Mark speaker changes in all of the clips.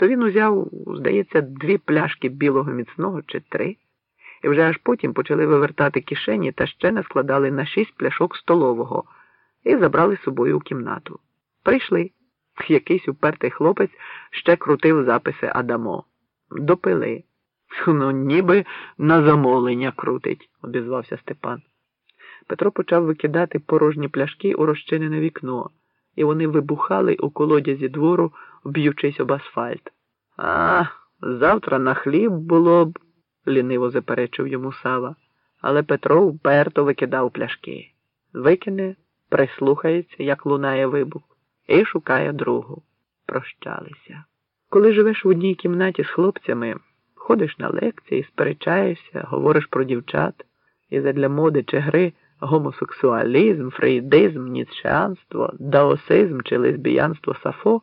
Speaker 1: то він узяв, здається, дві пляшки білого міцного чи три, і вже аж потім почали вивертати кишені та ще не складали на шість пляшок столового і забрали з собою у кімнату. Прийшли. Якийсь упертий хлопець ще крутив записи Адамо. Допили. Ну, ніби на замовлення крутить, обізвався Степан. Петро почав викидати порожні пляшки у розчинене вікно, і вони вибухали у колодязі двору, б'ючись об асфальт. А, завтра на хліб було б, ліниво заперечив йому Сава, але Петро вперто викидав пляшки. Викине, прислухається, як лунає вибух, і шукає другу. Прощалися. Коли живеш в одній кімнаті з хлопцями, ходиш на лекції, сперечаєшся, говориш про дівчат, і задля моди чи гри гомосексуалізм, фрейдизм, ніцшеанство, даосизм чи лесбіянство Сафо,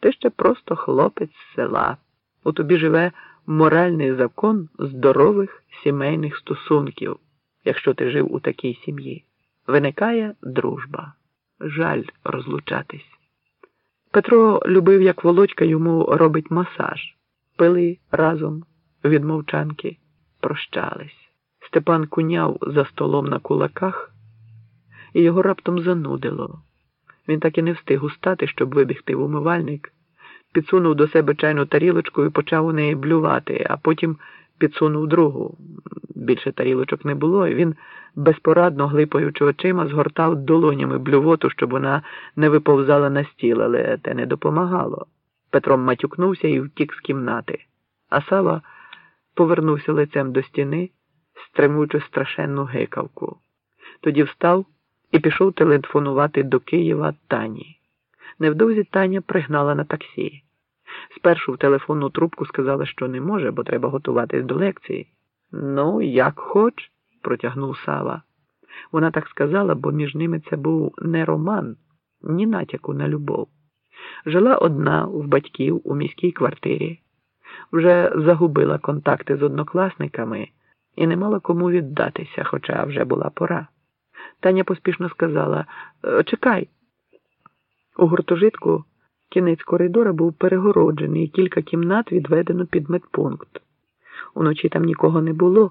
Speaker 1: ти ще просто хлопець з села. У тобі живе моральний закон здорових сімейних стосунків, якщо ти жив у такій сім'ї. Виникає дружба. Жаль розлучатись. Петро любив, як Володька йому робить масаж. Пили разом від мовчанки, прощались. Степан куняв за столом на кулаках, і його раптом занудило. Він так і не встиг устати, щоб вибігти в умивальник, підсунув до себе чайну тарілочку і почав у неї блювати, а потім підсунув другу. Більше тарілочок не було, і він, безпорадно глипаючи очима, згортав долонями блювоту, щоб вона не виповзала на стіл, але те не допомагало. Петром матюкнувся і втік з кімнати, а Сава повернувся лицем до стіни стримуючи страшенну гикавку. Тоді встав і пішов телефонувати до Києва Тані. Невдовзі Таня пригнала на таксі. Спершу в телефонну трубку сказала, що не може, бо треба готуватись до лекції. Ну, як хоч, протягнув Сава. Вона так сказала, бо між ними це був не роман, ні натяку на любов. Жила одна в батьків у міській квартирі, вже загубила контакти з однокласниками і не мала кому віддатися, хоча вже була пора. Таня поспішно сказала «Е, Чекай. У гуртожитку кінець коридора був перегороджений, і кілька кімнат відведено під медпункт. Уночі там нікого не було.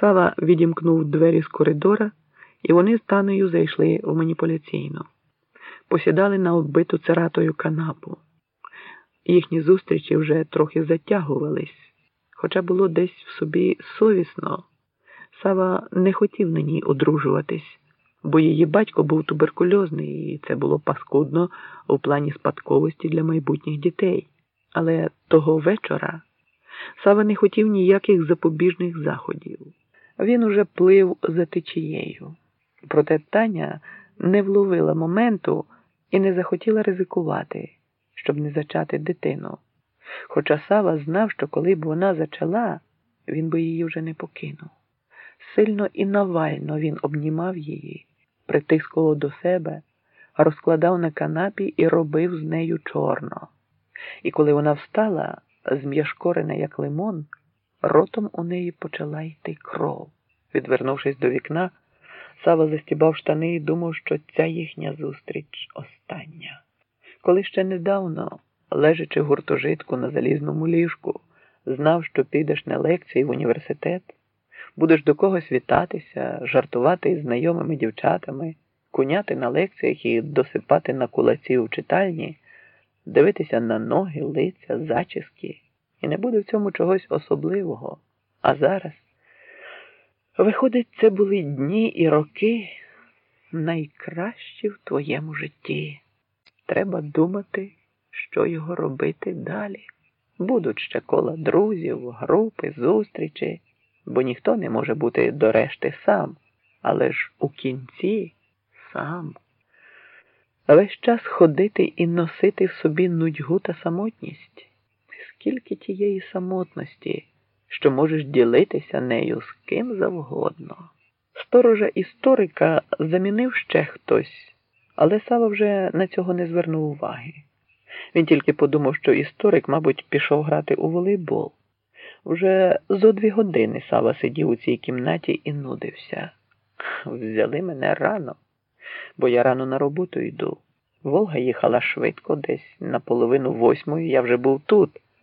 Speaker 1: Сава відімкнув двері з коридора, і вони з танею зайшли в маніпуляційну. Посідали на оббиту цератою канапу. Їхні зустрічі вже трохи затягувались. Хоча було десь в собі совісно, Сава не хотів на ній одружуватись, бо її батько був туберкульозний, і це було паскудно у плані спадковості для майбутніх дітей. Але того вечора Сава не хотів ніяких запобіжних заходів. Він уже плив за течією. Проте Таня не вловила моменту і не захотіла ризикувати, щоб не зачати дитину. Хоча Сава знав, що коли б вона зачала, він би її вже не покинув. Сильно і навально він обнімав її, притискував до себе, розкладав на канапі і робив з нею чорно. І коли вона встала, зм'яшкорена, як лимон, ротом у неї почала йти кров. Відвернувшись до вікна, Сава застібав штани і думав, що ця їхня зустріч остання. Коли ще недавно лежачи в гуртожитку на залізному ліжку, знав, що підеш на лекції в університет, будеш до когось вітатися, жартувати із знайомими дівчатами, куняти на лекціях і досипати на кулаці у читальні, дивитися на ноги, лиця, зачіски, і не буде в цьому чогось особливого. А зараз, виходить, це були дні і роки найкращі в твоєму житті. Треба думати що його робити далі. Будуть ще кола друзів, групи, зустрічі, бо ніхто не може бути до решти сам, але ж у кінці сам. Весь час ходити і носити в собі нудьгу та самотність. Скільки тієї самотності, що можеш ділитися нею з ким завгодно. Сторожа історика замінив ще хтось, але Сава вже на цього не звернув уваги. Він тільки подумав, що історик, мабуть, пішов грати у волейбол. Вже зо дві години Сава сидів у цій кімнаті і нудився. Взяли мене рано, бо я рано на роботу йду. Волга їхала швидко, десь на половину восьмої я вже був тут.